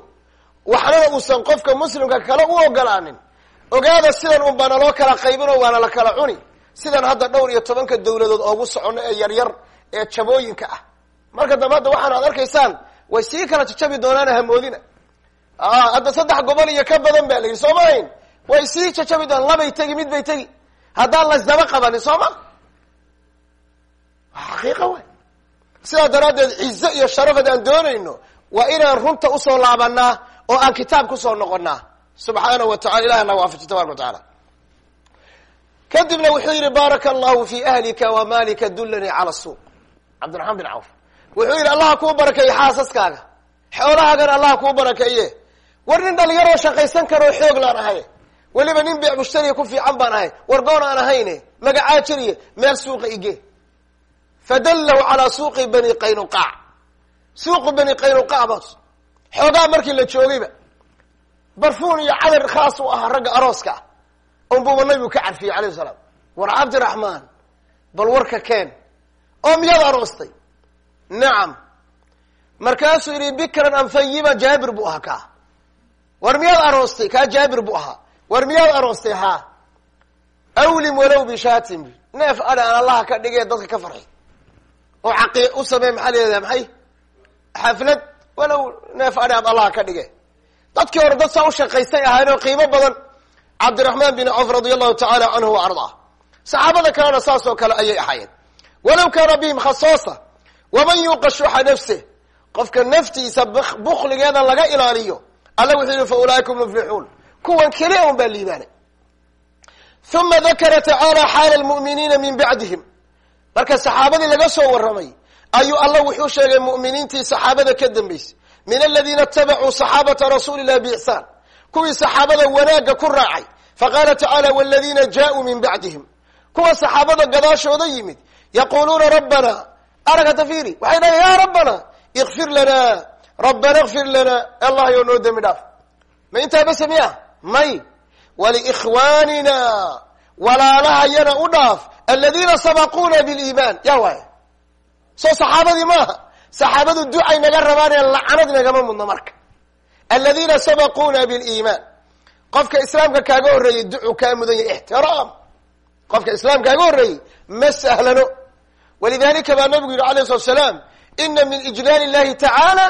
waxnana uusan qofka muslimka kale u ogolaanin. Ogaada sidan un baana loo kala qaybinoo waana la kala cuni. Sidan hadda dhowr iyo tobanka dawladood oogu socono ee yaryar ee jabooyinka ah. Marka dambe hadda waxaan aad arkaysaan way sii kala jajabi doonaan hamoodina hadda saddex gobol iyo ka badan ba la yidhi soo maahayn way sii jajabi doonaan labay tegi mid bay tegi. Haddaan laysdaba qabanin soo ma xaqiiqa way sidaa daraaddeed cizo iyo sharafad aan doonayno waa inaan runta u soo laabanaa oo aan kitaab ku soo noqonaa subxaanahu wa tacala ilahi na waafaji tabaraka wa kadibna wuxuu yihi baaraka allahu fi ahlika wa malika dullanii cala suuq cabdiraxmaan bin cawf. Wuxuu yidhi allaha kuu barakeeye xaasaskaaga. Xoolahaagana allaha kuu barakeeye war nin dhalinyaroo shaqaysan karoo xoog laan ahay. Weliba nin beec mushtariya ku fiican baan ahay. Wargoon aan ahayne magacaa jiriye meel suuqa ige. Fadallahu calaa suuqi bani qaynuqaac suuqu bani qaynuqaac ba xoogaa markii la joogayba barfuun iyo cadar khaas u ahaa ragga arooska ah unbuuba nabigu ka carfiyey alayh salaam. War cabdiraxmaan bal warka keen oo miyaad aroostay? Nacam markaasuu yidhi bikran am fayiban jaabir buu ahaa kaa. War miyaad aroostay? Kaa jaabir buu ahaa. War miyaad aroostay? Haa. Awlim walow bishaatin neef adhe aan allaha ka dhigee dadka ka farxi oo caqi u samey maxaa leedaha maxay? Xaflad walow neef adhe aad allaha ka dhige dadkii hore dad saa u shaqaystay ahayn oo qiimo badan cabdiraxmaan bin cawf radia allahu tacaala canhu wa ardaa. Saxaabada kalena saas oo kale ayay ahaayeen. Walow kaana bihim khasoosa waman yuuqa shuxa nafsih qofka naftiisa bukligeeda laga ilaaliyo alla wuxuu yihi fa ulaaika muflixuun kuwan keli un baa liibaanay. Uma dakara tacaala xaala lmu'miniina min bacdihim marka saxaabadii laga soo warramay ayuu alla wuxuu sheegay mu'miniintii saxaabada ka dambeysay. Min aladiina itabacuu saxaabata rasuuli illahi biixsaan kuwii saxaabada wanaagga ku raacay. Faqaala tacaala waladiina jaauu min bacdihim kuwa saxaabada gadaashooda yimid yaquluuna rabbana. Arag tafiri waxay dhahay ya rabbana ikfir lana rabbana ikfir lana. Allah yo noo dembi dhaaf. Ma intaa base miya? May. Waliikhwaanina walaalahayana u dhaaf aladiina sabaquuna biliimaan ya waay soo saxaabadii maaha saxaabadu ducay naga rabaanee lacanad nagama mudno marka. Aladiina sabaquuna biliimaan. Qofka islaamka kaaga horreeyey ducuu kaa mudan yahay ixtiraam. Qofka islaam kaaga horreeyey ma sahlano. Walidalika baa nabigu yihi alayh salatu salaam ina min ijlaal اllahi tacaala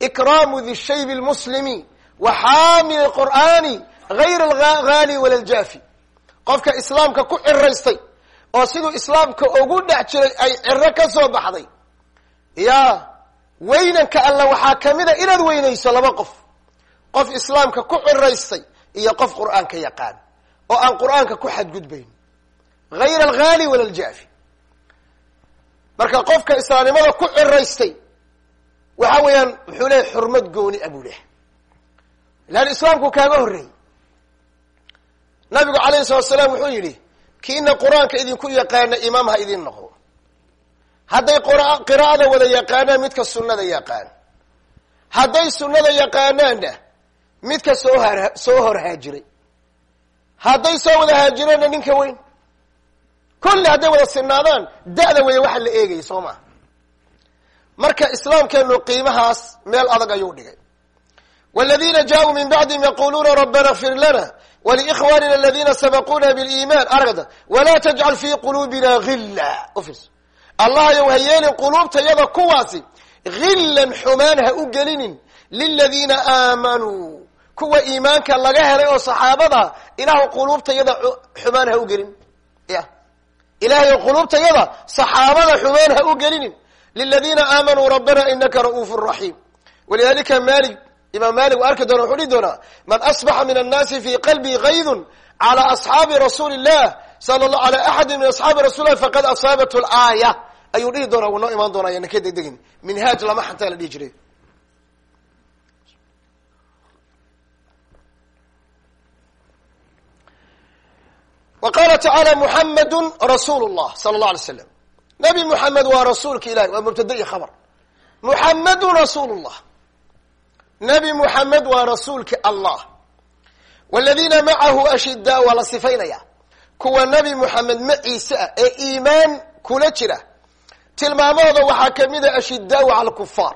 ikraamu di shayb lmuslimi wa xaamil qur'aani gayr algaali wala ljafi qofka islaamka ku ciraystay oo siduu islaamka ugu dhex jiray ay ciro ka soo baxday. Ya weynanka alla waxaa kamida inaad weynayso laba qof. Qof islaamka ku ciraystay iyo qof qur'aanka yaqaan oo aan qur'aanka ku xadgudbayn. Gayr algaali wala ljafi marka qofka islaamnimada ku ciraystay waxa weeyaan wuxuu leeyahy xurmad gooni a buu lehay ilaan islaamku kaaga horreeyey nabigu alayhi salatu salaam wuxuu yidhi kiina qur'aanka idinku yaqaana imaam ha idin noqdo hadday qiraa'ada wada yaqaanaan midka sunnada yaqaan. Hadday sunnada yaqaanaanna midka soo soo hor haajiray. Hadday soo wada haajireenna ninka weyn. Kulli hadday wada sinaadaan da-da weya waxa la eegaya soo maa marka islaamkeenu qiimahaas meel adag ayuu dhigay. Waladiina jaa-uu min bacdihim yaquuluuna rabbana fir lana wlikhwanina aladina sabaquna biliiman aragda wala tajcal fi quluubina gila ufirs allahayow ha yeelin quluubtayada kuwaasi gillan xumaan ha u gelinin liladiina aamanuu kuwa iimaanka laga helay oo saxaabada ilaah quluubtayada xumaan ha u gelin ya ilahay quluubtayada saxaabada xumaan ha u gelinin liladina aamanuu rabbana inaka ra'uuf raxiim imaam malik u arki doona wuxuu dhihi doonaa man asbaxa min annaasi fi qalbii kaydun cala asxaabi rasuuli illah sala la ala axadi min asxaabi rasul lah faqad asaabat laaya ayuu dhihi doonaa wuu noo imaan doonaa yana ka degdegin. Minhaaj lama xantaa la dhihi jiray. Wa qaala tacaala muxamadu rasuulu llah sala allah alay slam nabi muxamed waa rasuulka ilahi waa mubtada iyo khabar. Muxamedun rasuulu llah nabi muxamed waa rasuulki allah. Waladiina macahu ashidaa waa la sifaynaya. Kuwa nabi muxamed maciise ah ee iimaan kula jira. Tilmaamahooda waxaa ka mid a ashidaau cala alkufaar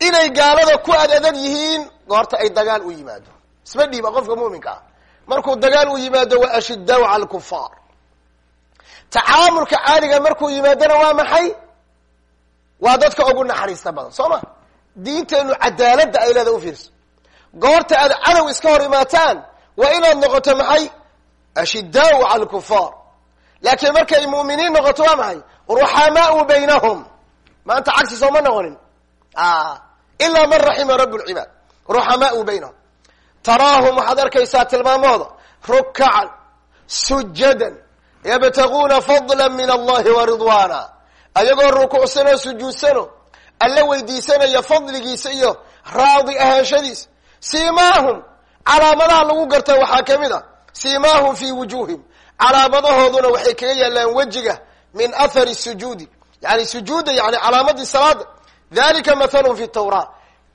inay gaalada ku adadan yihiin goorta ay dagaal u yimaado. Isma dhiiba qofka muminka ah. Markuu dagaal u yimaado waa ashidaau cala alkufaar tacaamulka caaliga markuu yimaadona waa maxay? Waa dadka ugu naxariista badan soo ma diinteenu cadaaladda ay leeda ufiirso goorta aad cadow iska hor imaataan waa inaad noqoto maxay? Ashidaau cala alkufaar laakiin markay mu'miniin noqoto waa maxay? Ruxamaau baynahum. Maanta cagsi sooma noqonin. Ilaa man raxima rab lcibaad ruxamaau baynahum. Taraahum waxaad arkaysaa tilmaamahooda. Rukacan sujadan yabtaguuna fadla min allahi wa ridwaana. Ayagoo rukuucsanoo sujuudsano alla weydiisanaya fadligiisa iyo raadi ahaanshadiisa siimaahum calaamadaha lagu garta waxaa ka mid a. Siimaahum fi wujuuhim calaamadahooduna waxay kaga yaalaan wejiga min athari sujuudi. Yani sujuudda yani calaamadii salaada dalika mathalun fi tawraa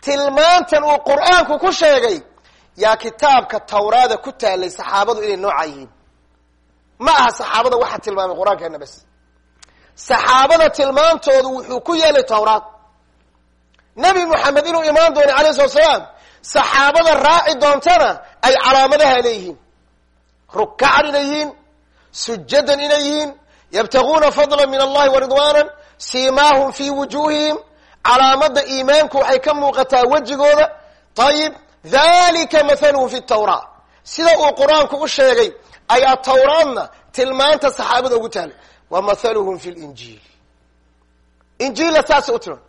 tilmaantan uu qur'aanku ku sheegay yaa kitaabka tawraada ku taalay saxaabadu inay nooca yihiin. Ma aha saxaabada waxaa tilmaamay qur'aankeena bas saxaabada tilmaantoodu wuxuu ku yeelay tawraad nebi moxamed inuu imaan doono alayh slat slaam saxaabada raaci doontana ay calaamadaha leeyihiin. Rukacan inay yihiin sujadan inay yihiin yabtaguuna fadla min allahi wa ridwaana siimaahum fi wujuuhihim calaamada iimaanku waxay ka muuqataa wejigooda. Ayib dalika mathaluhu fi tawraa. Sida uu qur'aanku u sheegay ayaa tawraadna tilmaanta saxaabada ugu taalay wa mathaluhum fi linjiil injiilla saasay u tilmaam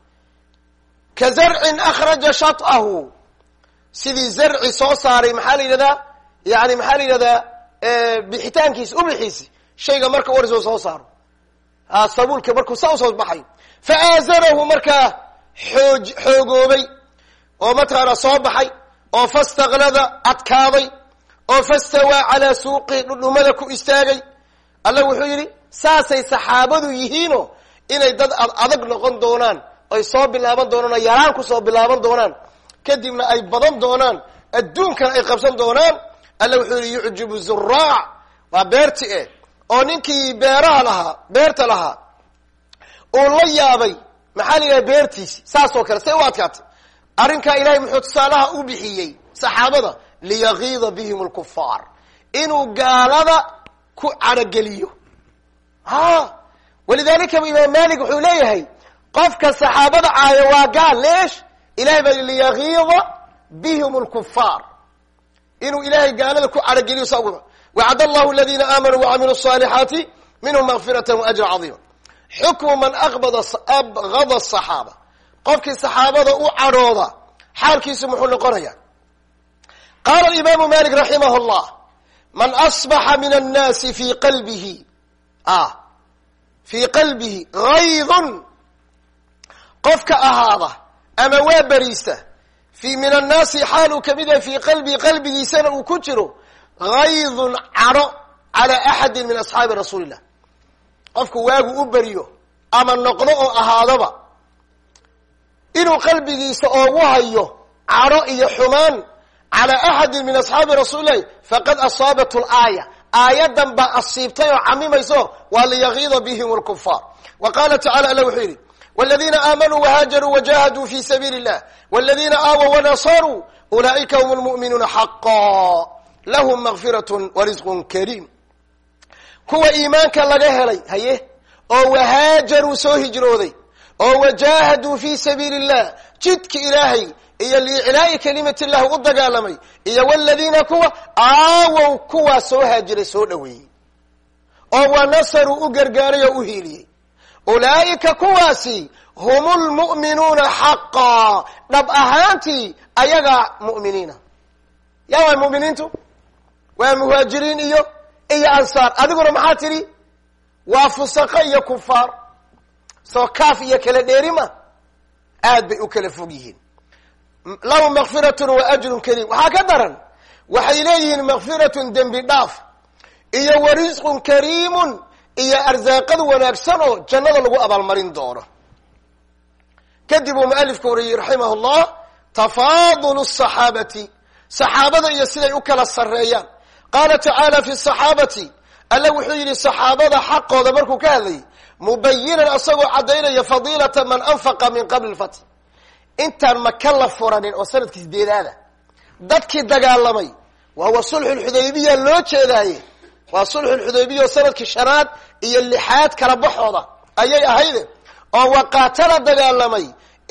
ka zarcin akhraja shat'ahu sidii zarci soo saaray maxaa la yidhahdaa yani maxaa la yidhahdaa bixitaankiisi ubixiisi shayga marka warisoo soo saaro sabuulka markuu saa u soo baxay fa aazarahu markaa xooj xoogoobay oo mataqaana soo baxay oo fastaklada adkaaday oo fastawaa calaa suuqi dhudhumada ku istaagay alla wuxuu yidhi saasay saxaabadu yihiino inay dad ad adag noqon doonaan ay soo bilaaban doonaan oo yaraan ku soo bilaaban doonaan kadibna ay badan doonaan adduunkana ay qabsan doonaan alla wuxuu yihi yucjibu zuraac waa beerti eh oo ninkii beeraha lahaa beerta lahaa uu la yaabay maxaa la beertiisi saas oo kale say u adkaatay. Arrinkaa ilahay muxuu tusaalaha u bixiyey saxaabada liyagiida bihim lkufaar inuu gaalada ku carageliyo. Ha walidalika imaam malik wuxuu leeyahay qofka saxaabada aaya waa gaal leesh ilahay baa liyagiida bihim lkufaar inuu ilahay gaalada ku carageliyo sa wacd allahu aladina aamanuu wacamilu salixaati minhum makfirata waajra cadiima xukmu man abada abgada saxaaba. Qofkii saxaabada u cadhooda xaalkiisu muxuu noqonaya qaala imaamu malik raximah llah man asbaxa min annaasi fi qalbihi. Ah, fi qalbihi aydun qofka ahaada ama waa beriista fi min annaasi xaal uu ka mid yahay fii qalbihi qalbigiisana uu ku jiro gaydun cadho calaa axadin min asxaabi rasuuli illah qofku waagu u beriyo ama noqdo oo ahaadaba inuu qalbigiisa oogu hayo cadho iyo xumaan calaa axadin min asxaabi rasuulillahi faqad asaabat laaya aayadan baa asiibtay oo camimayso waa liyagiida bihim lkufaar wa qaala tacala alla wuxuu yidhi wاladina aamanuu whaajaruu wajahaduu fi sabiili اllah wاladina aawow wanasaruu ulaa'ika hm lmu'minuuna xaqa lahum makfirat warisqu kariim kuwa iimaanka laga helay haye oo wahaajaruu soo hijrooday oo wajaahaduu fi sabiili اllah jidka ilaahay iyo liiclaa'i kalimati llahi u dagaalamay iyo wladiina kuwa aawow kuwaa soo haajiray soo dhoweeyey oo wanasaruu u gargaaray oo u hiiliyey ulaa'ika kuwaasi hum lmu'minuuna xaqaa dhab ahaantii ayagaa mu'miniina. Yaa waa mu'miniintu? Waa muhaajiriin iyo iyo ansaar. Adiguna maxaa tidhi? Waa fusaqo iyo kufaar. Soo kaaf iyo kala dheeri ma aad bay u kala fog yihiin. Lahum makfiratun wa ajrun kariim. Waxaa ka daran waxay leeyihiin makfiratun dembi dhaaf iyo wa risqun kariimun iyo arsaaqad wanaagsan oo jannada lagu abaalmarin doono. Kadib uu mualifku wariyey raximah llah tafaadulu saxaabati. Saxaabada iyo siday u kala sarreeyaan. Qaala tacaala fi saxaabati alle wuxuu yidhi saxaabada xaqooda markuu ka hadlayay mubayinan asagoo caddaynaya fadiilata man anfaqa min qabli lfatx intaan maka la furanin oo sannadkii sideedaada. Dadkii dagaalamay wahuwa sulxu lxudaybiya loo jeedaaye waa sulxu lxudaybiya oo sannadkii shanaad iyo lixaad kala baxooda. Ayay ahayde oo waqaatala dagaalamay.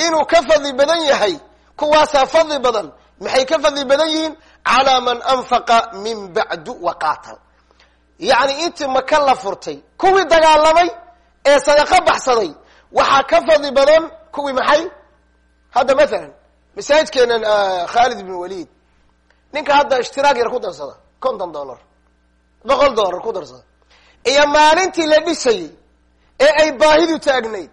Inuu ka fadli badan yahay kuwaasaa fadli badan maxay ka fadli badan yihiin? Calaa man anfaqa min bacdu waqaatal. Yacni intii maka la furtay kuwii dagaalamay ee sadaqo baxsaday waxaa ka fadli badan kuwii maxay? Hadda mathalan masaajidkeenan khaalid ibn walid ninka hadda ishtiraag yar ku darsada konton dollar boqol dollar ku darsada iyo maalintii la dhisayey ee ay baahidu taagnayd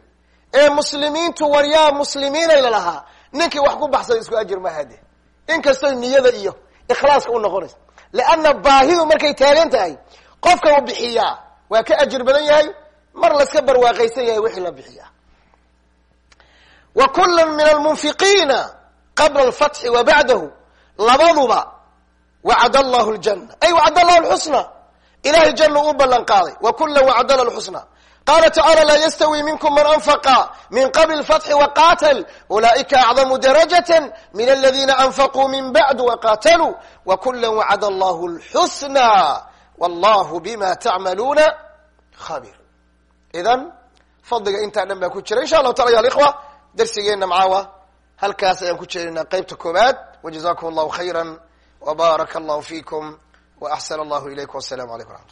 ee muslimiintu waryaa muslimiinay lalahaa ninkii wax ku baxsada isku ajir mahade inkastoy niyada iyo ikhlaaska u noqonaysa. Leanna baahidu markay taagan tahay qofka u bixiyaa waa ka ajir badan yahay mar laska barwaaqaysan yahay wixii la bixiyaa. Wa kula min almunfiqiina qabla alfatxi wa bacdahu labaduba wacad allahu ljana ay wacad allahu lxusna ilahay jannu u ballan qaaday wa kula wacdana lxusna qala tacala laa yastawi minkum man anfaqa min qabli lfatxi waqatal ulaa'ika acdamu darajata min aladina anfaquu min bacdu waqataluu wa kula wacad allahu lxusna wallahu bima tacmaluuna khabir. Idan fadliga intaa dhan baa ku jira. Insha allahu taala ya alikhwa darsigeena macaawa halkaas ayaan ku jeedinaa qeybta koobaad wajazakum allahu khayra wbaaraka allahu fiikum waaxsana allahu ilaykum wassalamu alaykum raxmat